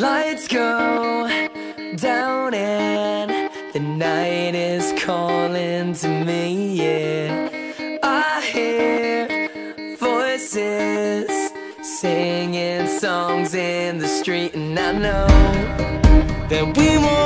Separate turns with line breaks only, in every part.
Lights go down and the night is calling to me, yeah. I hear voices singing songs in the street, and I know that we won't.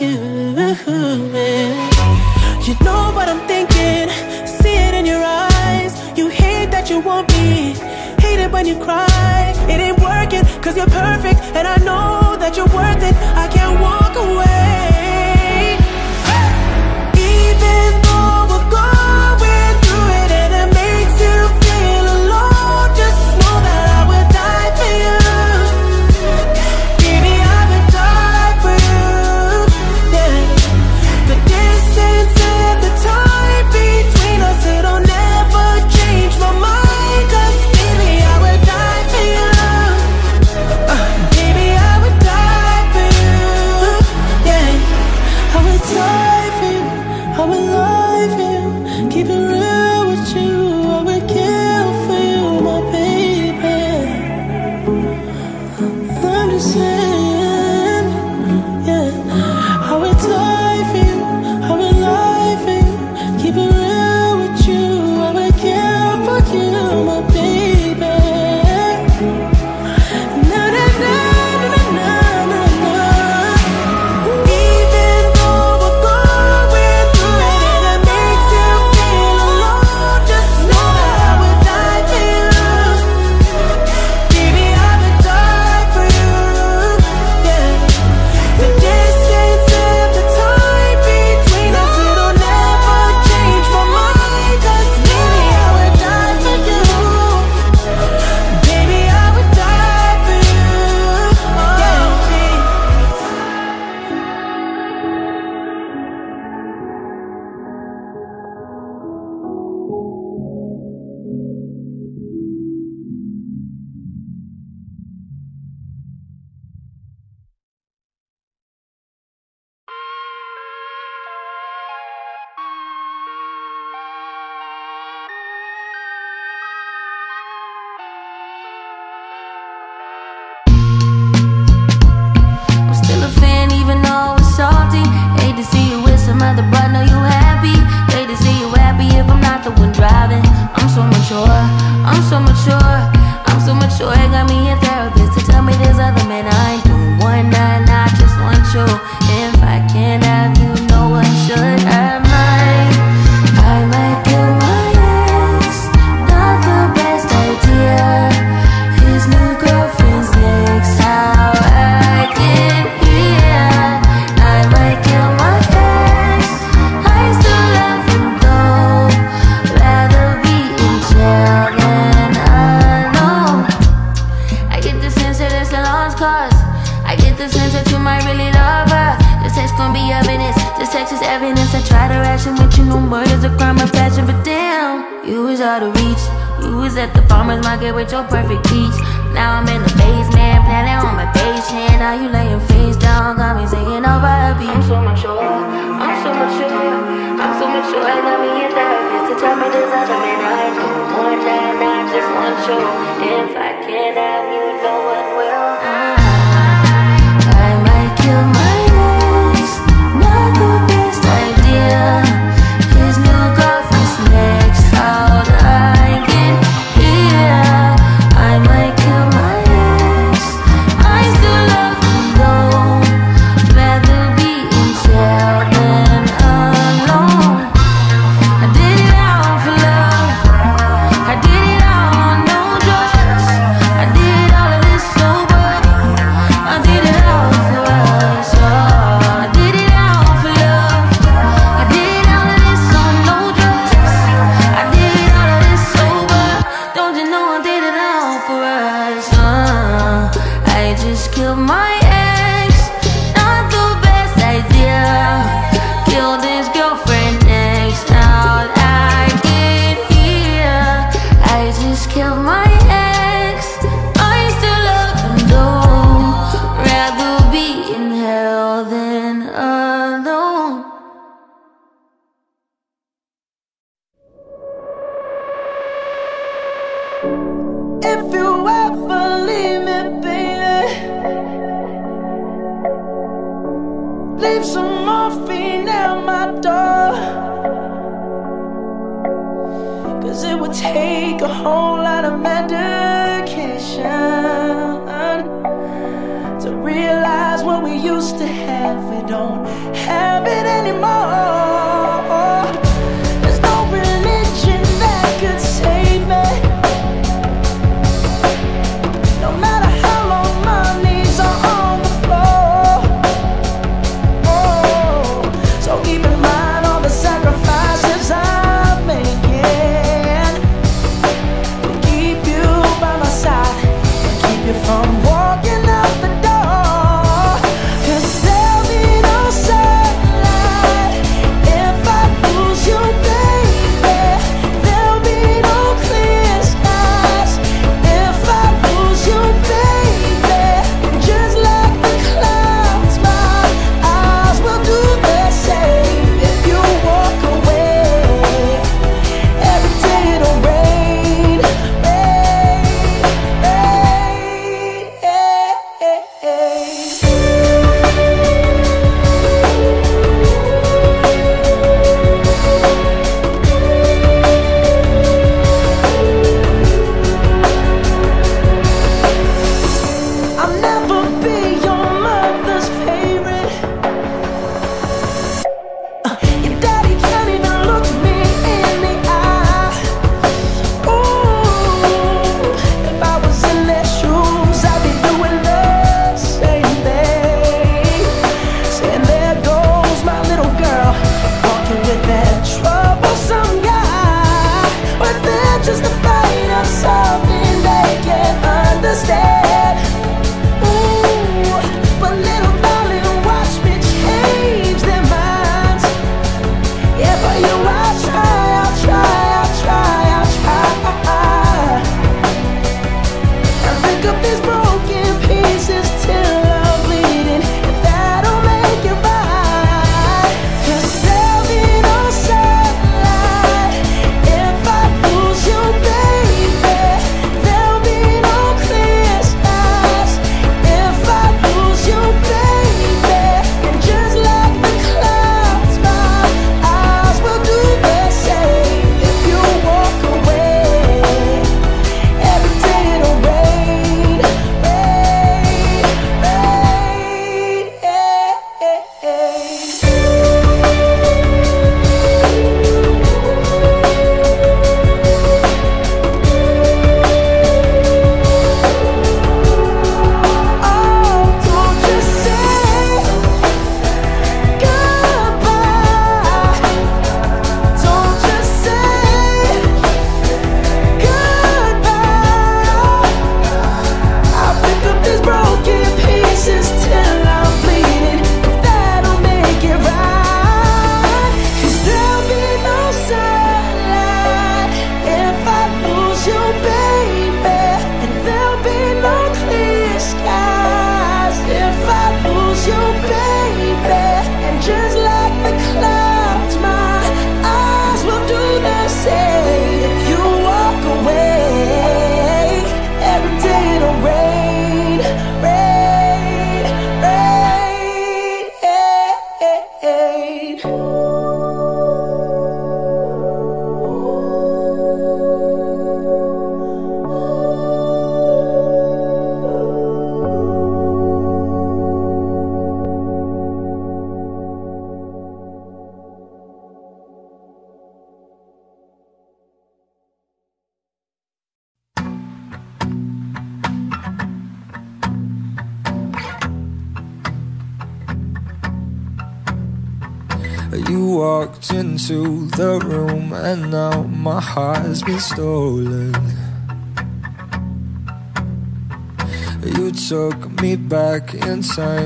you. You know what I'm thinking, see it in your eyes. You hate that you want me, hate it when you cry. It ain't working, cause you're perfect, And I know that you're worth it. I can't walk away.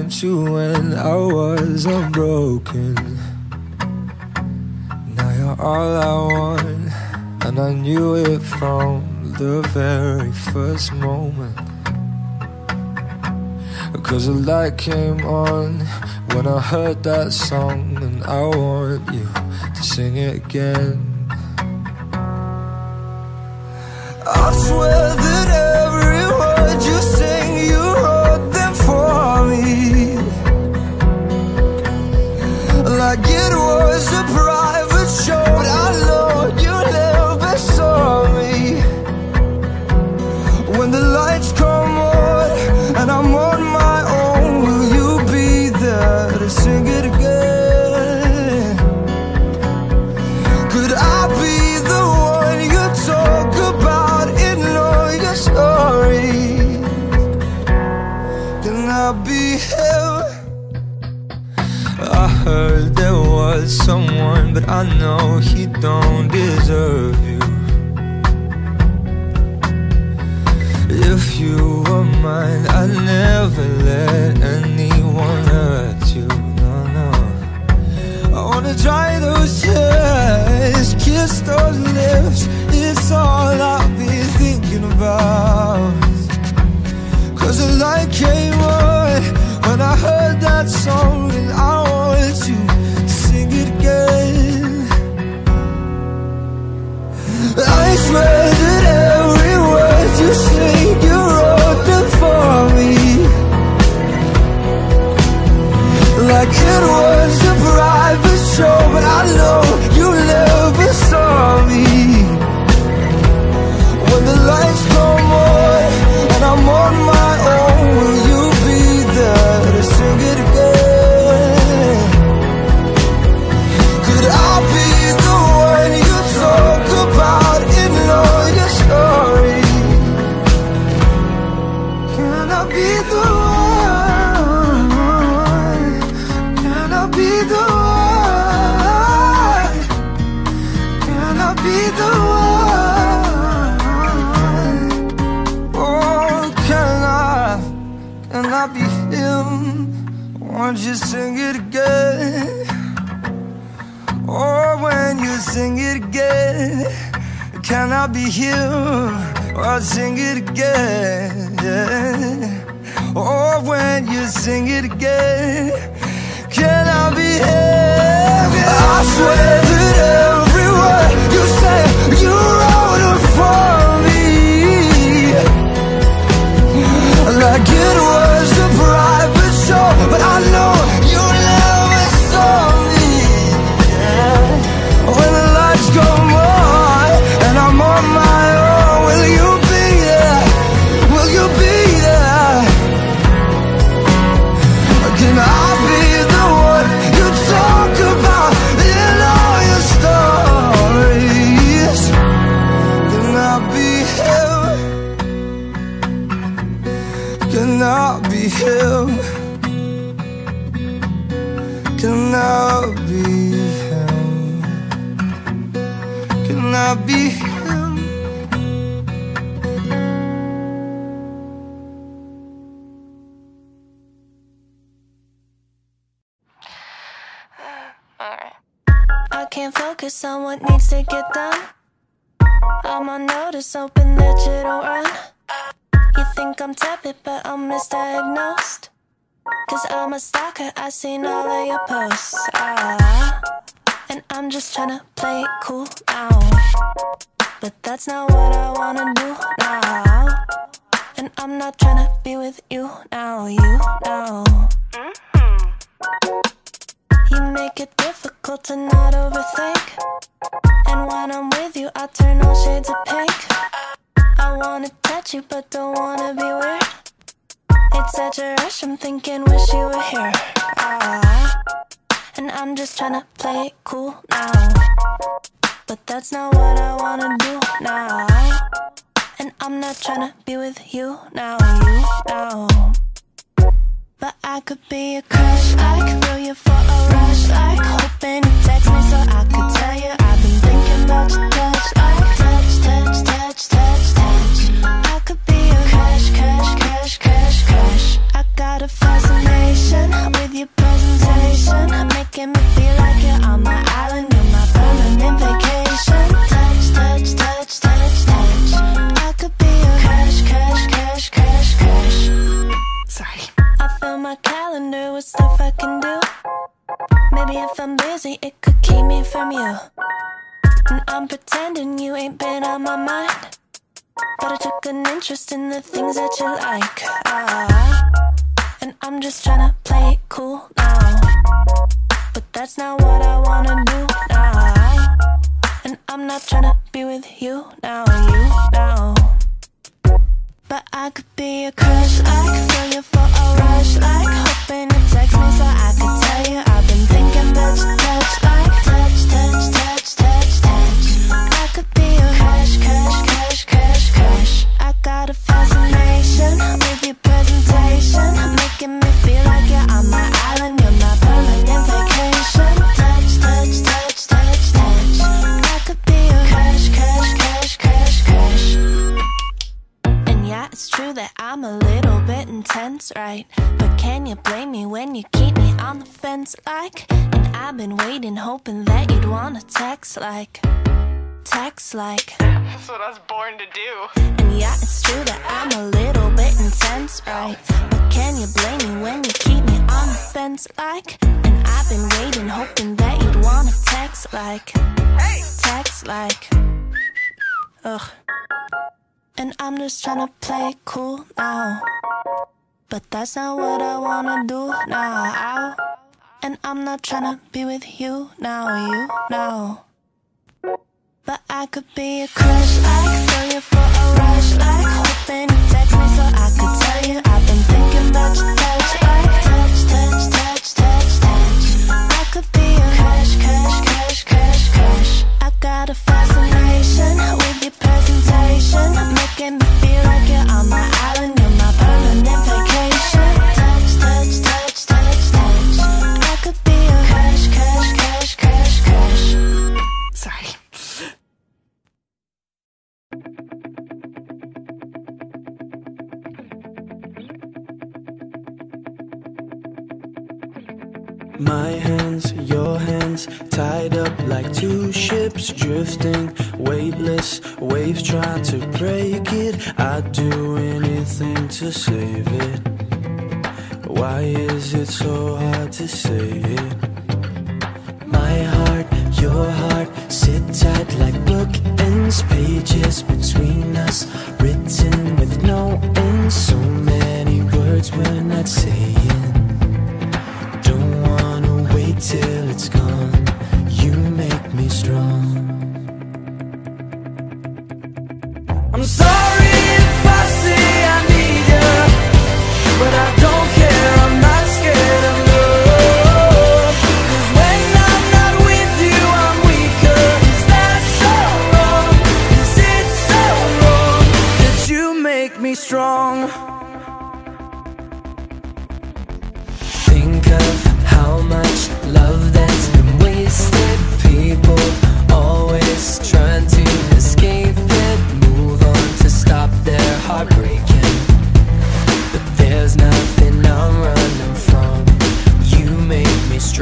you
when I was unbroken. Now you're all I want, and I knew it from the very first moment. Cause the light came on when I heard that song, and I want you to sing it again. I swear surprise. I know he don't deserve you. If you were mine, I'd never let anyone hurt you No, no. I wanna dry those tears, kiss those lips. It's all I've been thinking about. Cause the light came on when I heard that song And I wanted to sing it again. Lights come on and I'm on my Won't you sing it again? Or when you sing it again, can I be here? Or sing it again? Or when you sing it again, can I be here? I swear that every word you say, you wrote it for I'm
hoping that you don't run. You think I'm tepid, but I'm misdiagnosed. Cause I'm a stalker, I seen all of your posts. Ah, and I'm just trying to play it cool now. But that's not what I wanna do now. And I'm not trying to be with you now, you now. You make it difficult to not overthink. And when I'm with you, I turn all shades of pink. I wanna touch you, but don't wanna be weird. It's such a rush, I'm thinking, wish you were here. Ah, and I'm just tryna play it cool now. But that's not what I wanna do now. And I'm not tryna be with you now, you now. But I could be a crush, I could feel you for a rush, like hoping you text me so I could tell you I've been thinking about your it could keep me from you. And I'm pretending you ain't been on my mind. But I took an interest in the things that you like. Ah, and I'm just tryna play it cool now. But that's not what I wanna do now. And I'm not tryna be with you now, you now. But I could be a crush, could feel you for a rush, like hoping you text me so I could tell you I've been thinking about your fascination with your presentation, making me feel like you're on my island, you're my little bit intense, right? But can you blame me when you keep me on the fence like? And I've been waiting, hoping that you'd wanna text like. Text like.
That's what I was born to do.
And yeah, it's true that I'm a little bit intense, right? But can you blame me when you keep me on the fence like? And I've been waiting, hoping that you'd wanna text like. Text like. Ugh. And I'm just trying to play cool now. But that's not what I wanna do now. And I'm not trying to be with you now, you now. But I could be a crush like Throw you for a rush like Hoping you text me so I could tell you I've been thinking about your touch like Touch, touch, touch, touch, touch I could be a crush, crush, crush, crush, crush I got a fascination your Making me feel like you're on my island My
hands, your hands, tied up like two ships drifting, weightless. Waves trying to break it. I'd do anything to save it. Why is it so hard to say it? My heart, your heart, sit tight like bookends, pages between us, written with no end. So many words we're not saying. Till it's gone. You make me strong. I'm sorry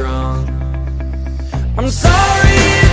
I'm sorry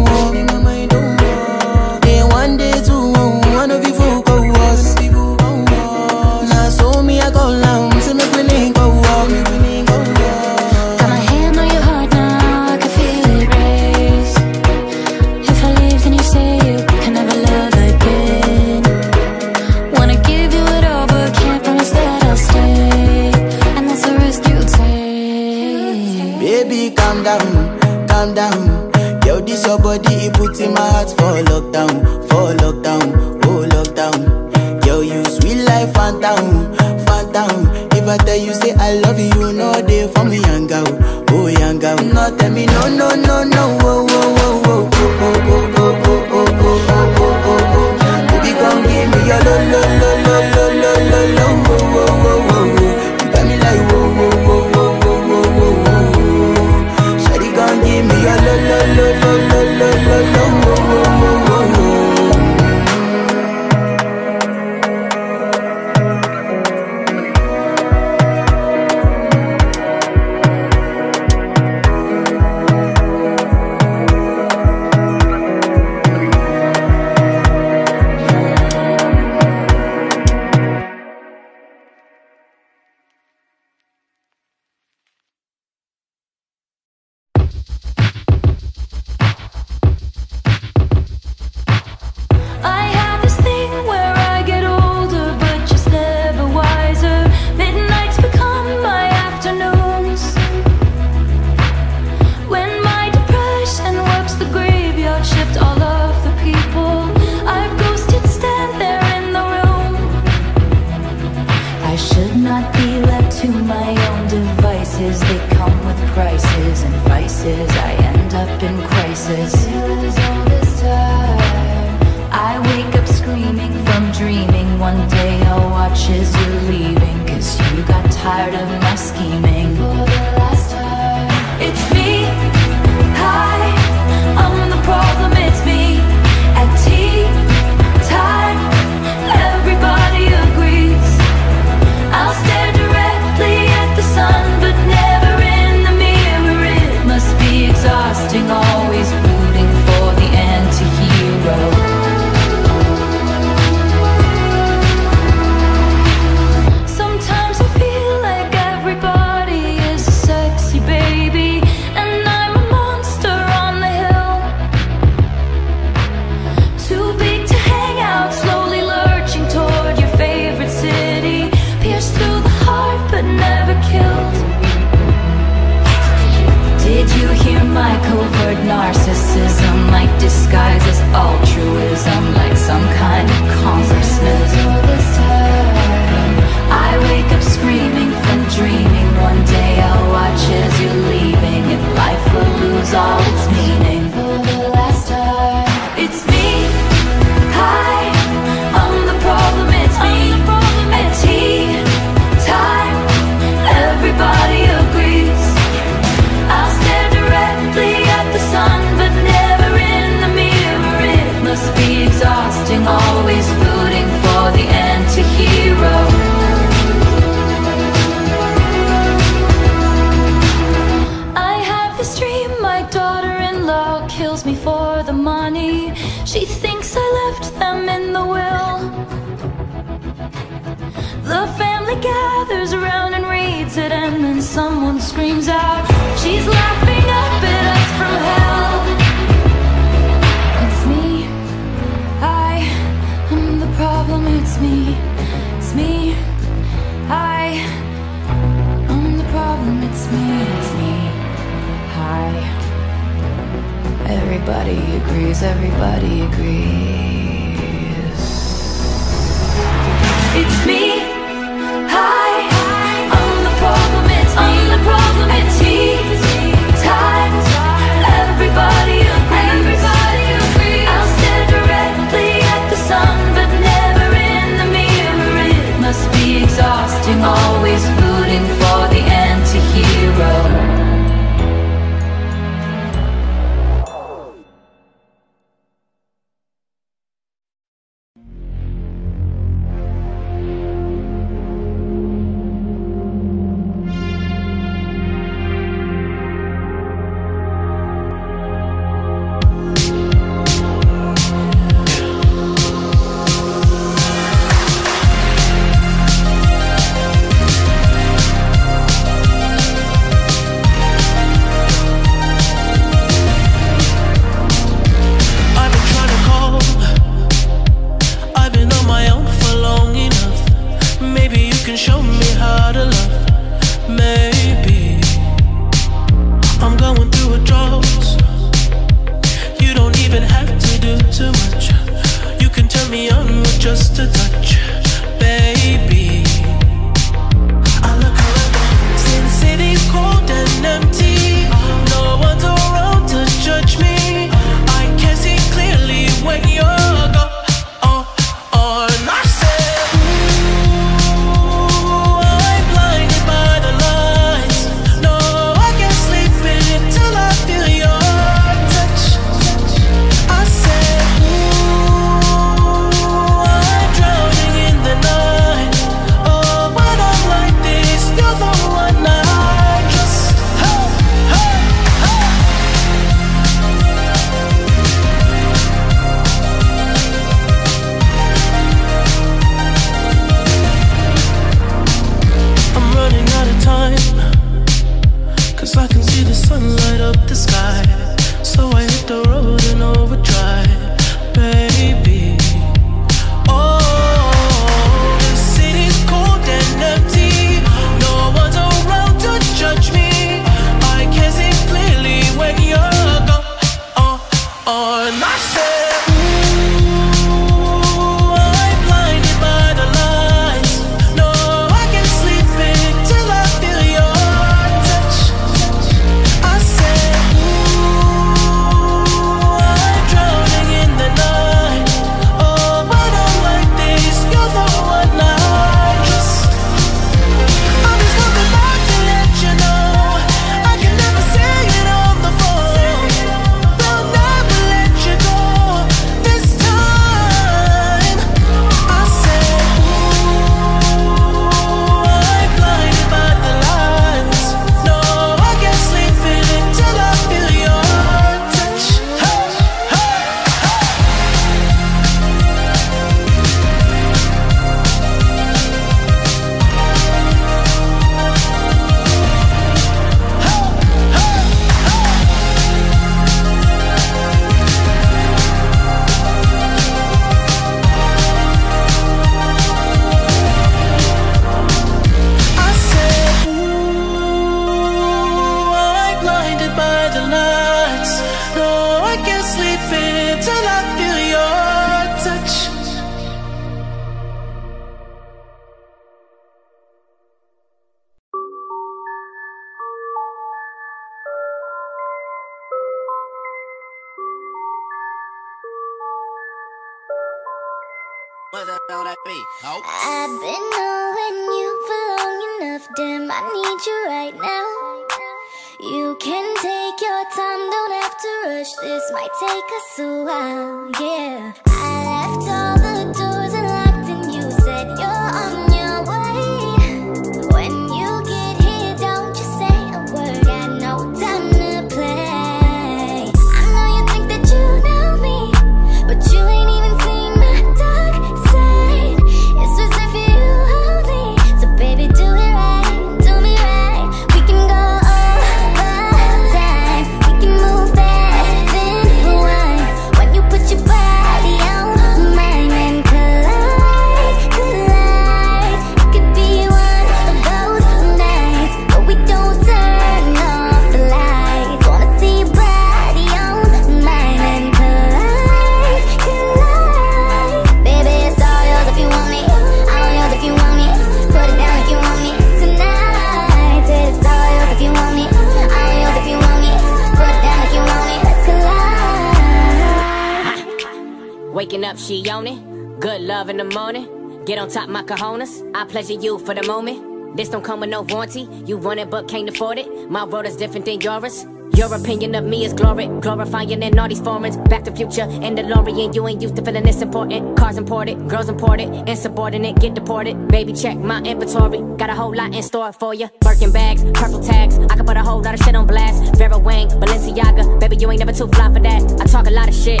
top my cojones. I pleasure you for the moment. This don't come with no warranty. You want it but can't afford it. My world is different than yours. Your opinion of me is glory, glorifying in all these foreigns. Back to future and DeLorean, you ain't used to feeling this important. Cars imported, girls imported, insubordinate, get deported. Baby, check my inventory. Got a whole lot in store for you. Birkin bags, purple tags. I can put a whole lot of shit on blast. Vera Wang, Balenciaga. Baby, you ain't never too fly for that. I talk a lot of shit.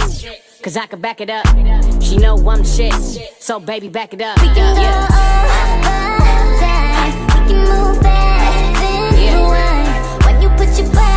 Cause I can back it up. She know I'm the shit. So baby, back it up.
We can go over time. We can move then rewind. When you put your body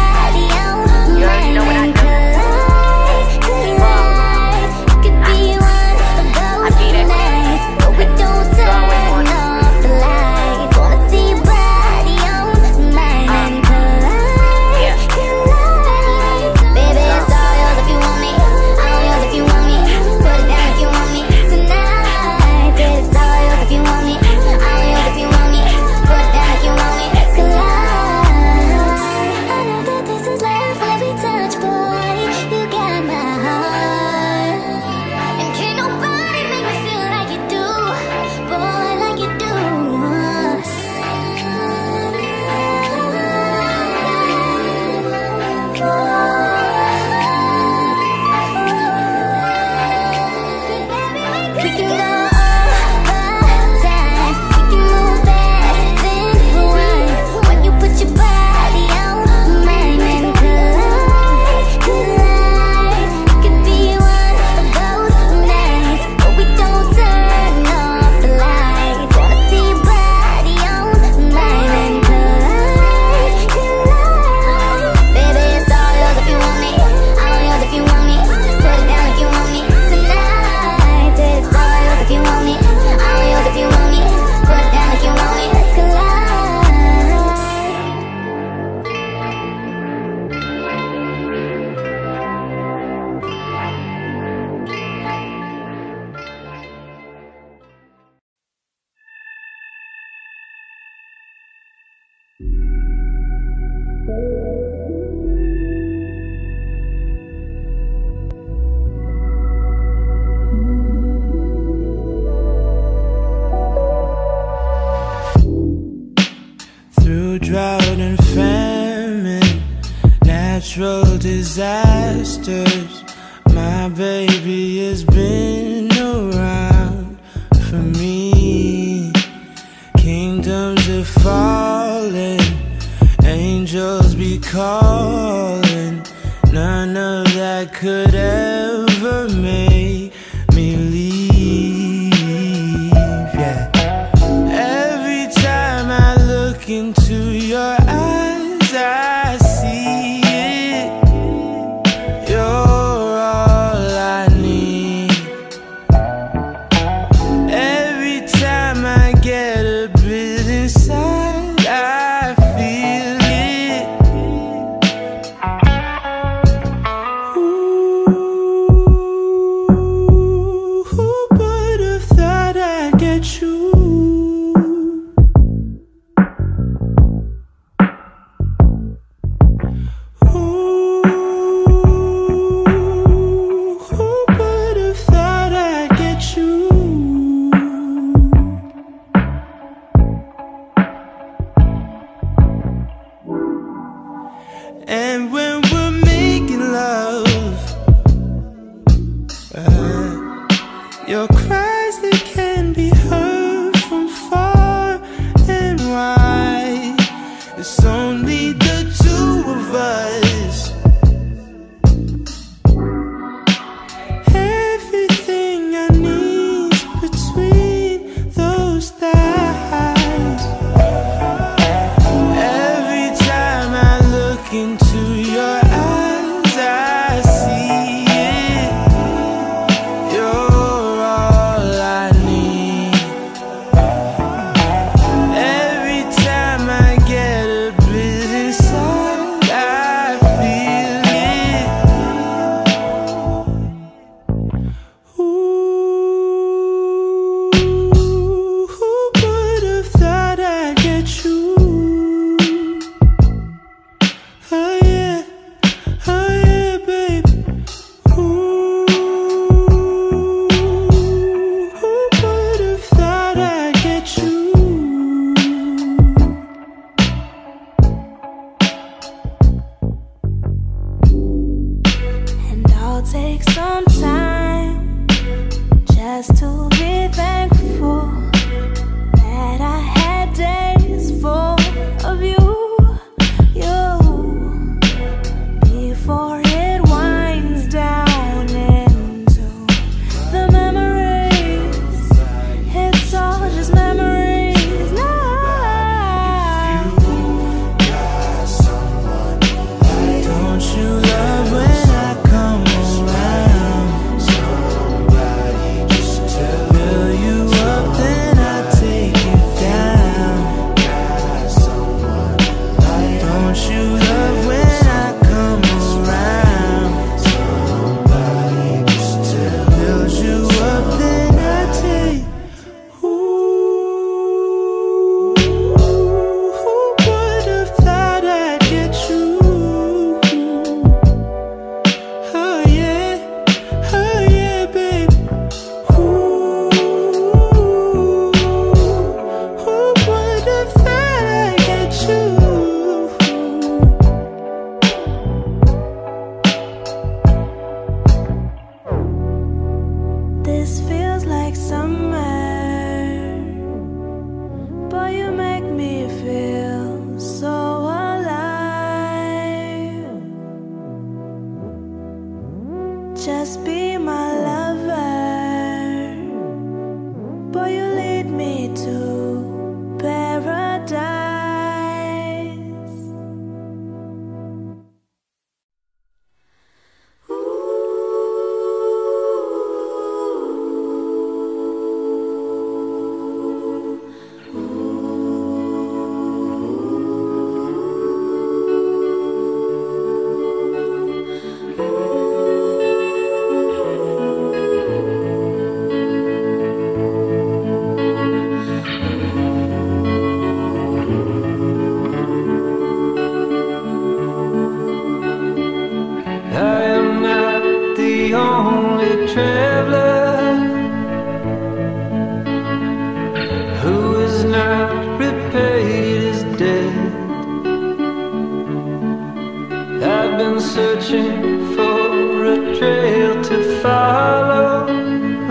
been
searching for a trail to follow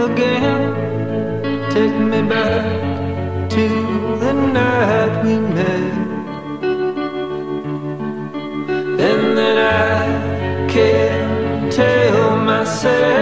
again. Take me back to the night we met. And that I can't tell myself.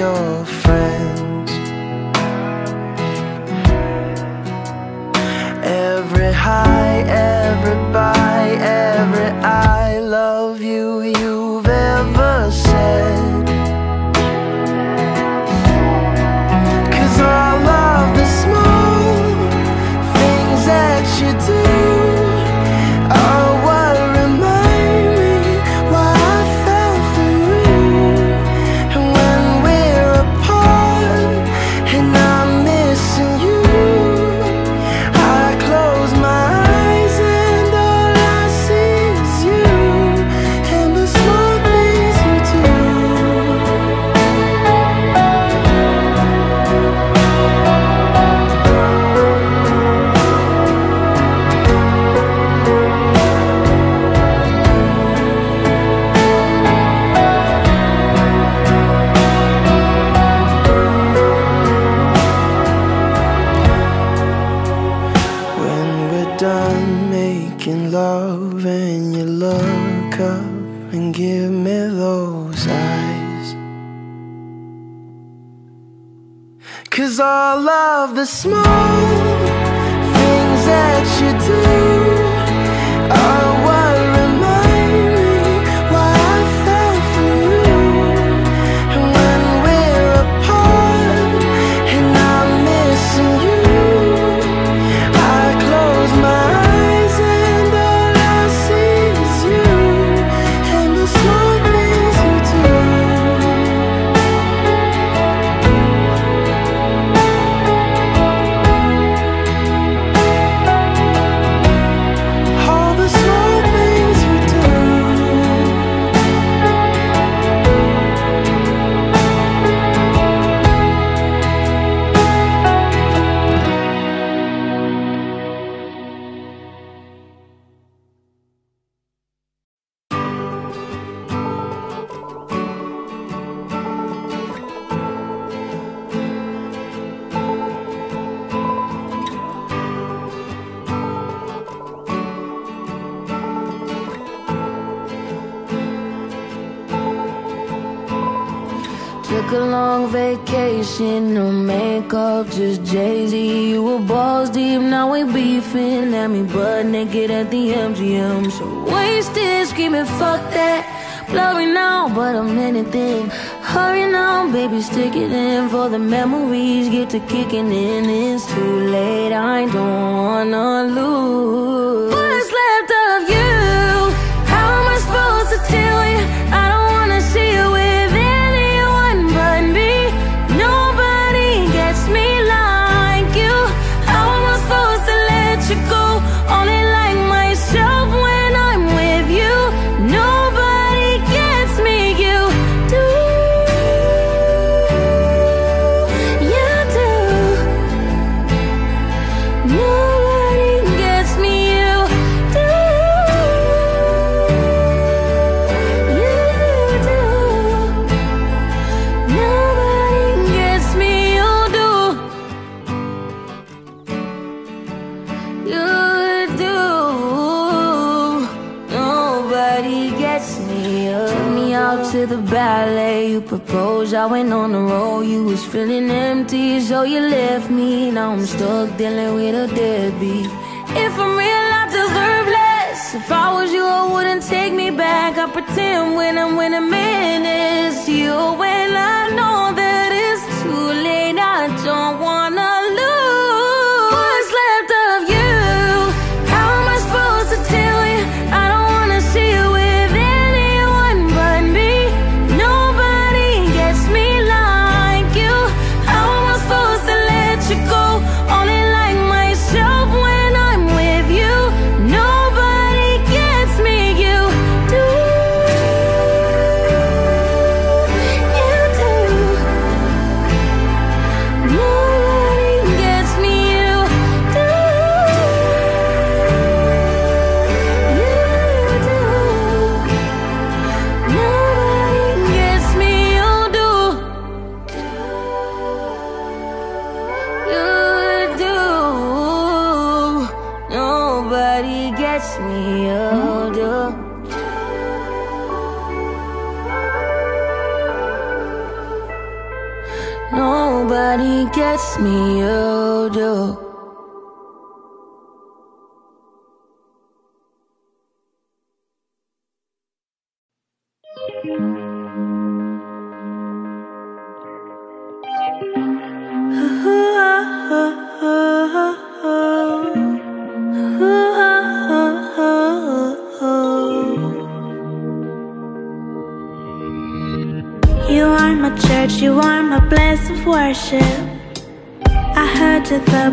your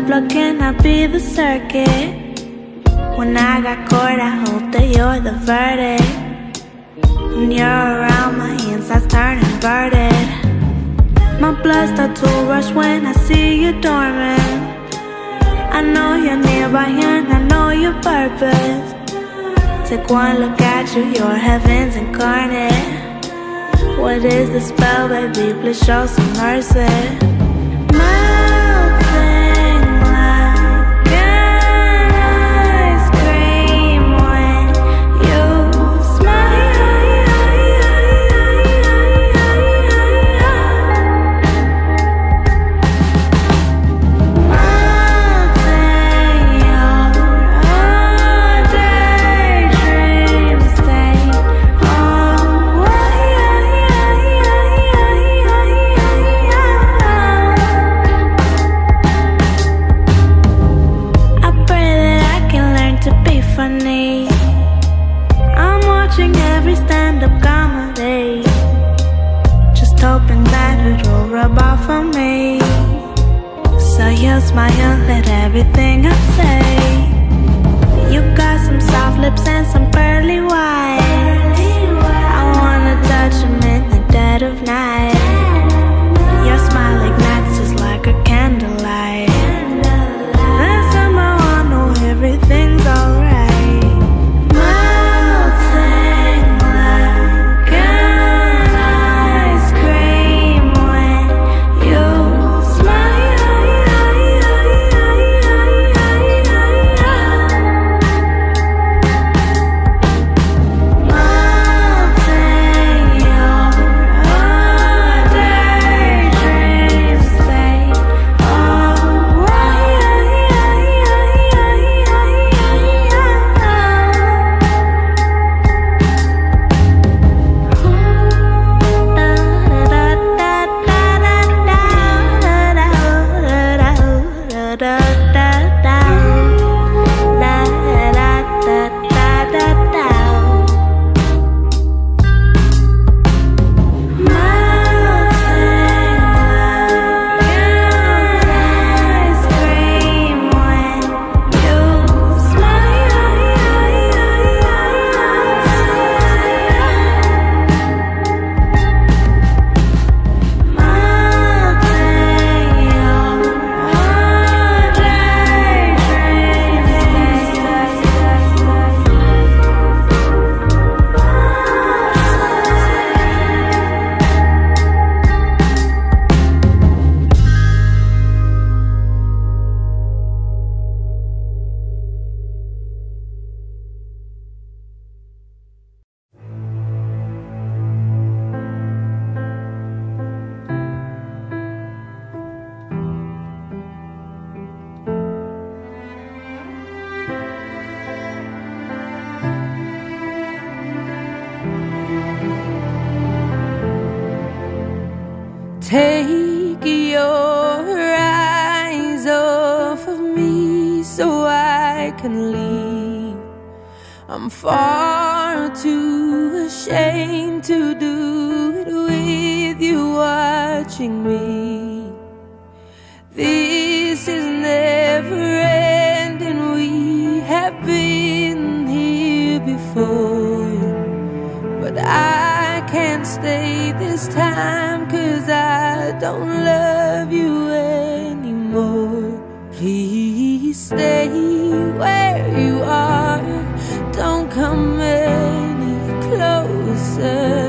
blocking, I'll be the circuit. When I got caught, I hope that you're the verdict. When you're around, my insides turn inverted. My blood starts to rush when I see you dormant. I know you're nearby and I know your purpose. Take one look at you, your heaven's incarnate. What is the spell, baby? Please show some mercy. barely I'm
far too ashamed to do it with you watching me. This is never ending, we have been here before. But I can't stay this time, cause I don't love you anymore. Please
stay.
desert.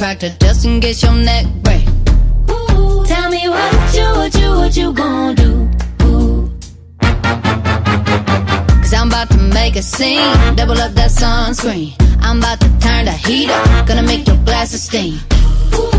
chiropractor just in case your neck break. Ooh, tell me what you, what you, what you gonna do? Cause I'm about to make a scene, double up that sunscreen. I'm about to turn the heat up, gonna make your glasses steam. Ooh.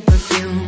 Perfume.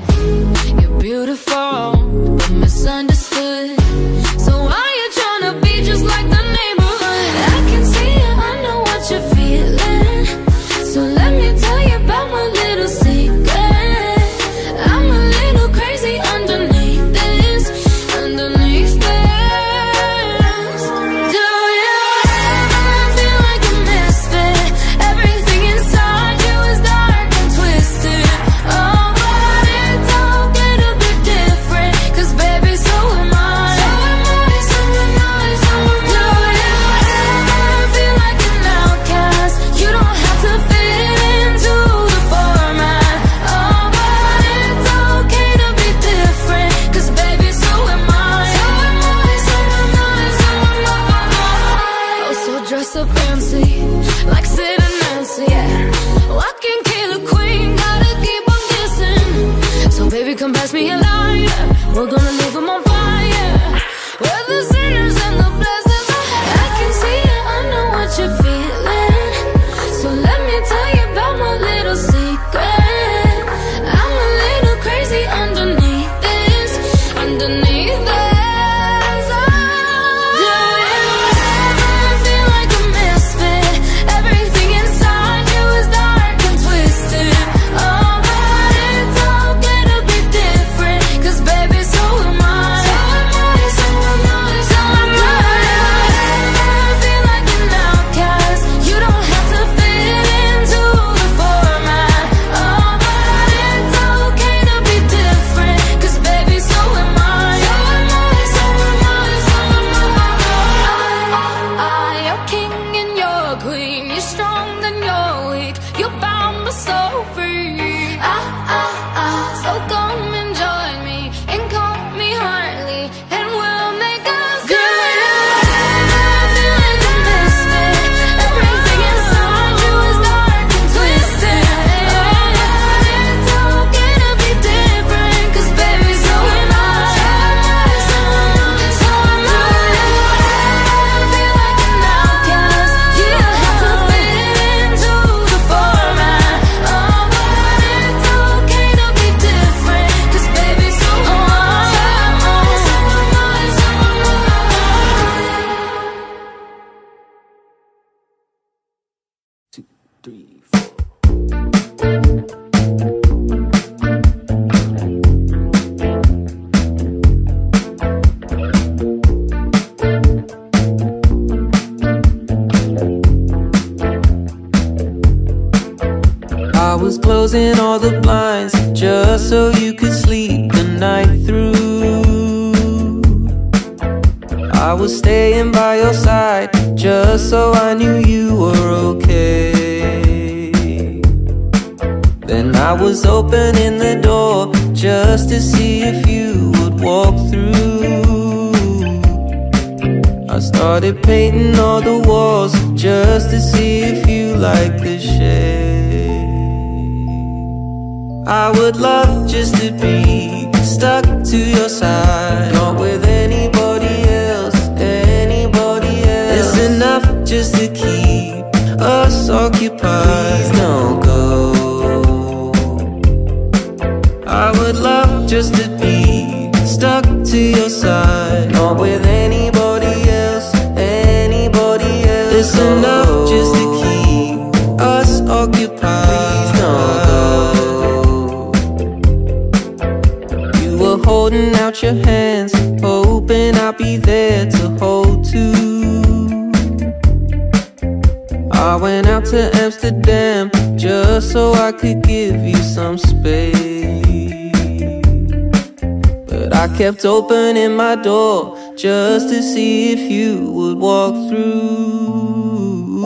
I
kept opening my door just to see if you would walk through.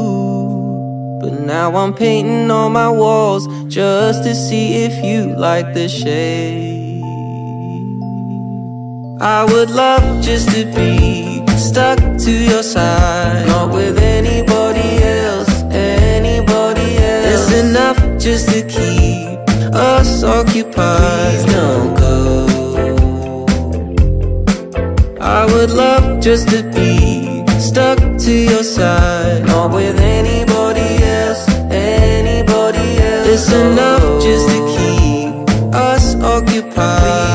But now I'm painting on my walls just to see if you like the shade. I would love just to be stuck to your side, not with anybody else, anybody else. It's enough just to keep us occupied. Please don't go. I would love just to be stuck to your side, not with anybody else, anybody else. It's enough just to keep us occupied.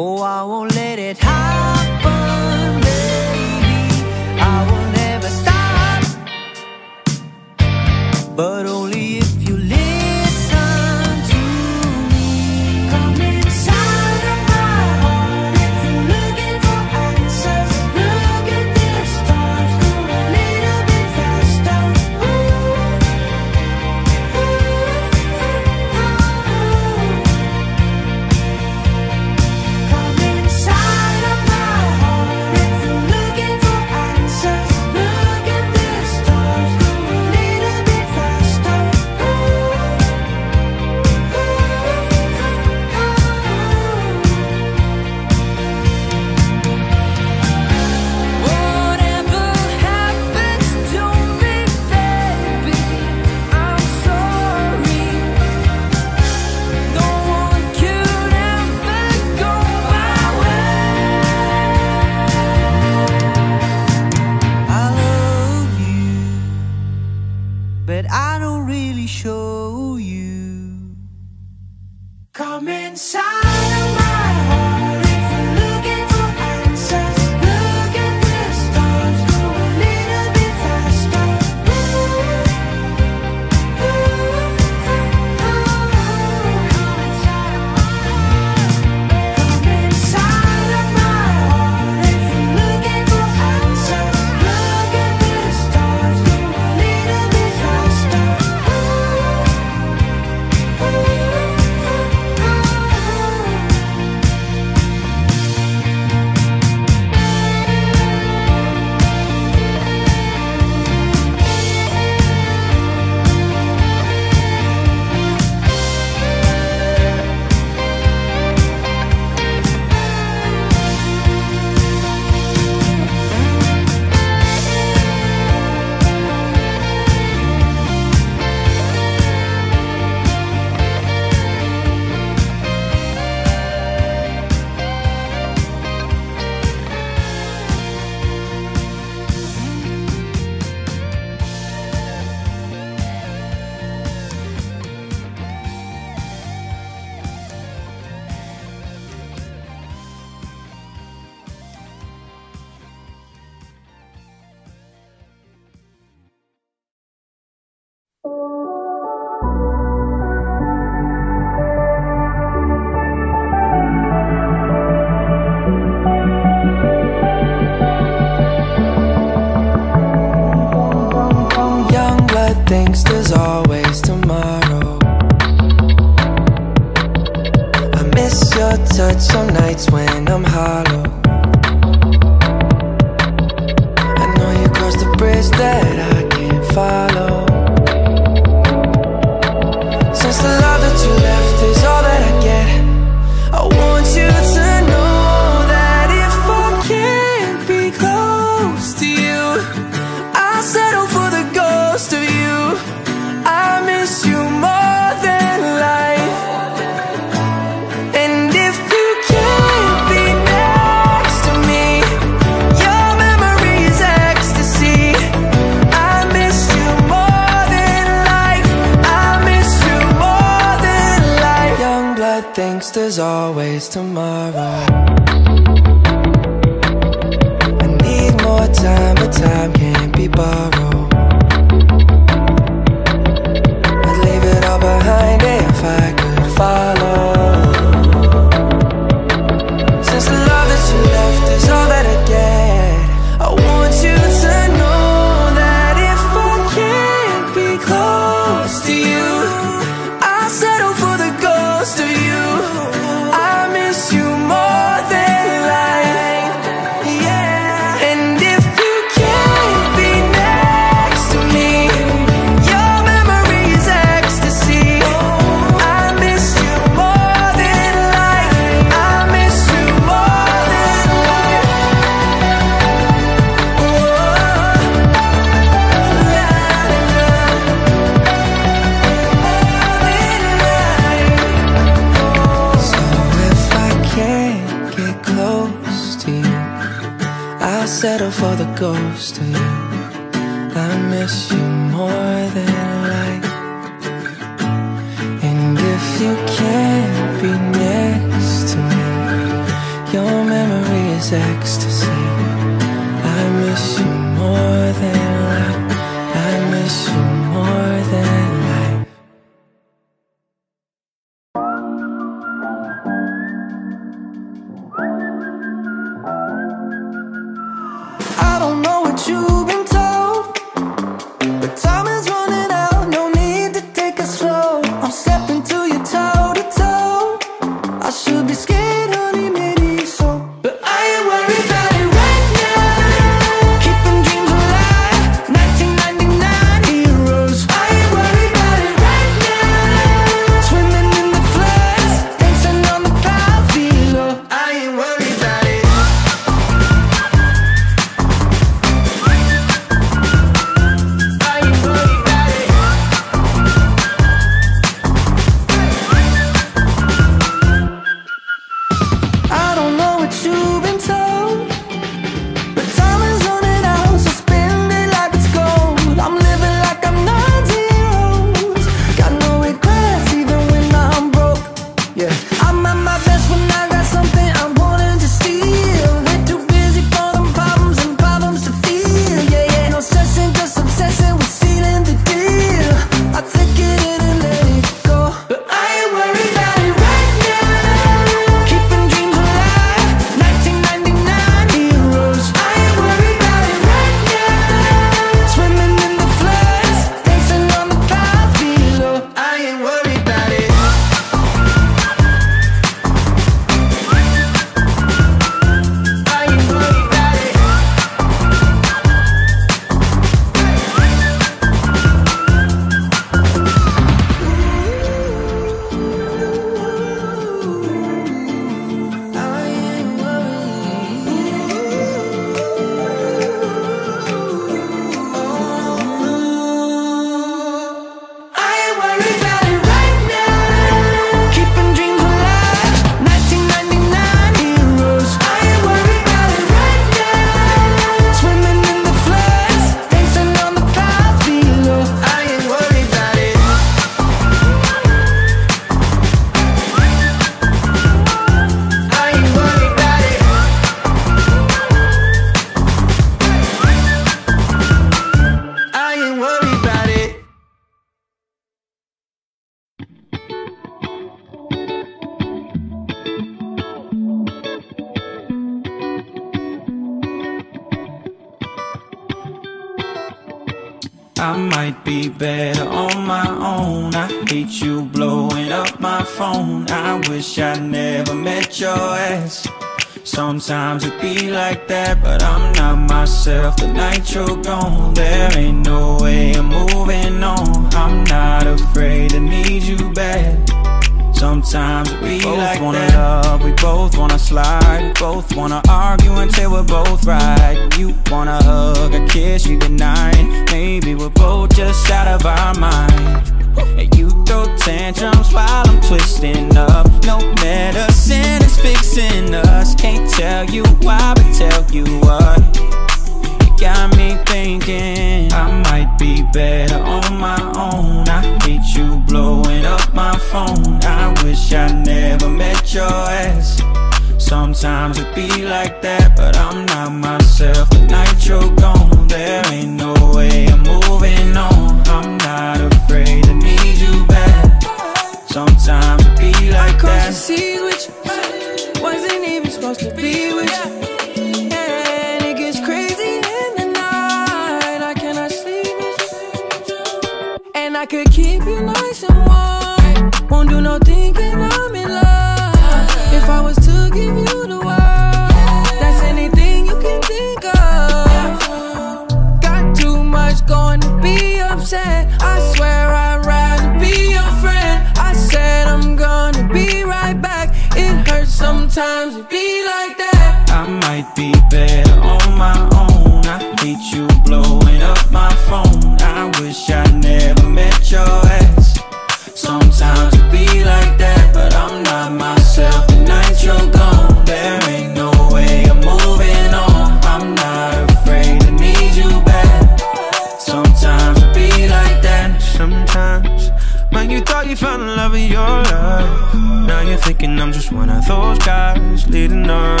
found the love of your life. Now you're thinking I'm just one of those guys leading on.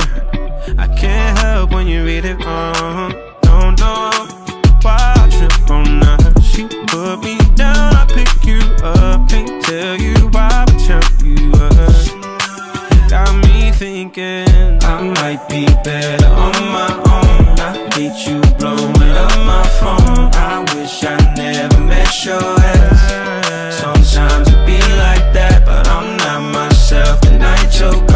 I can't help when you read it wrong. Don't know why I trip on us. She put me down, I pick you up. Can't tell you why, but chump you up. Got me thinking
I might be better on my own. I hate you blowing up my phone. I wish I never met your ass. choke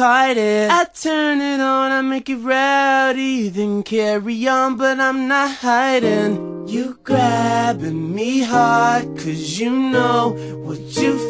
tight it.
I
turn it on, I make it rowdy, then carry on, but I'm not hiding. You grabbing me hard, cause you know what you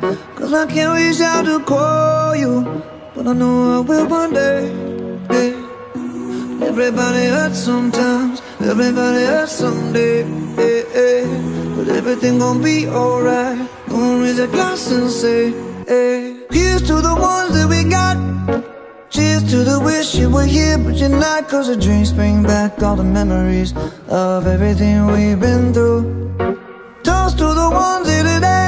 Cause I can't reach out to call you, but I know I will one day. Hey. Everybody hurts sometimes, everybody hurts someday. Hey, hey. But everything gon' be alright. Gonna raise a glass and say, hey. Here's to the ones that we got. Cheers to the wish you were here, but you're not. Cause the drinks bring back all the memories of everything we've been through. Toast to the ones here today.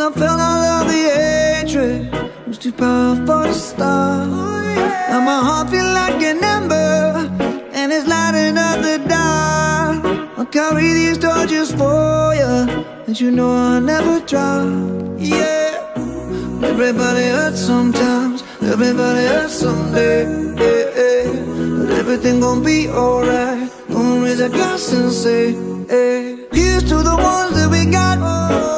I felt all of the hatred was too powerful to stop. Now my heart feel like an ember and it's lighting up the dark. I'll carry these torches for you, and you know I'll never drop. Yeah. Everybody hurts sometimes, everybody hurts someday. Yeah, yeah. But everything gon' be alright. Gonna raise a glass and say, hey. Here's to the ones that we got.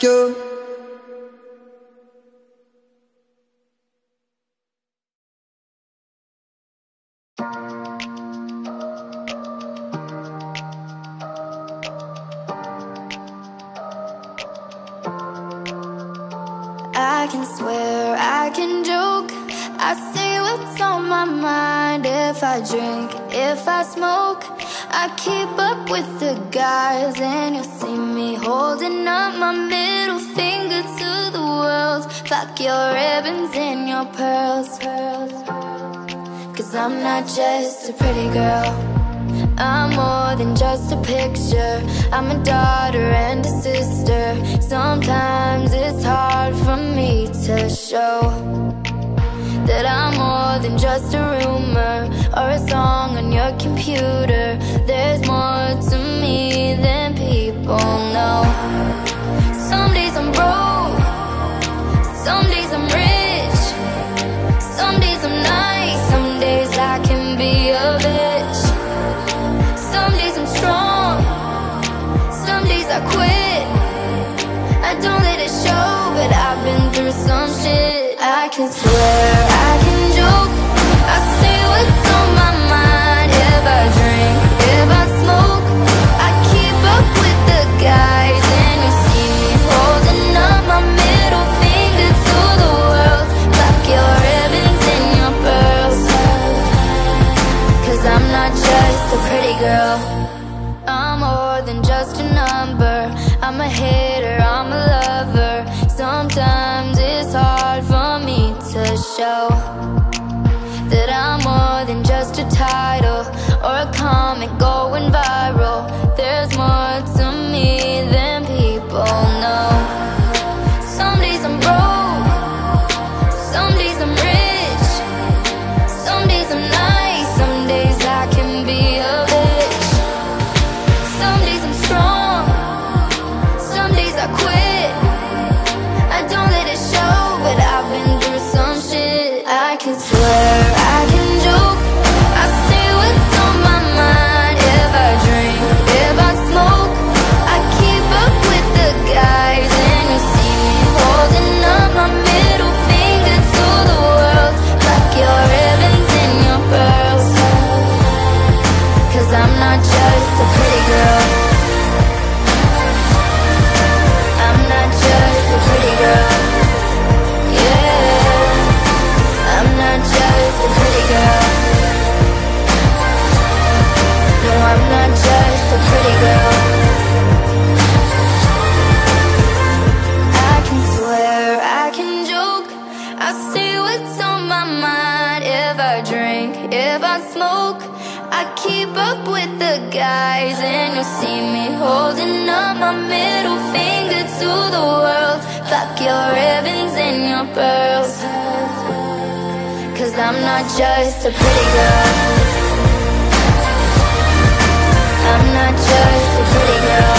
que Fuck your ribbons and your pearls. Cause I'm not just a pretty girl. I'm more than just a picture. I'm a daughter and a sister. Sometimes it's hard for me to show that I'm more than just a rumor or a song on your computer. There's more to me than people know. Some days I'm broke, some days I'm rich, some days I'm nice, some days I can be a bitch. Some days I'm strong, some days I quit. I don't let it show, but I've been through some shit. I can swear, your ribbons and your pearls. Cause I'm not just a pretty girl. I'm
not just a pretty girl.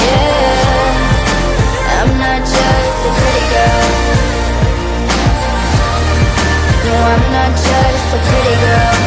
Yeah. I'm not just a pretty girl. No, I'm not just a pretty girl.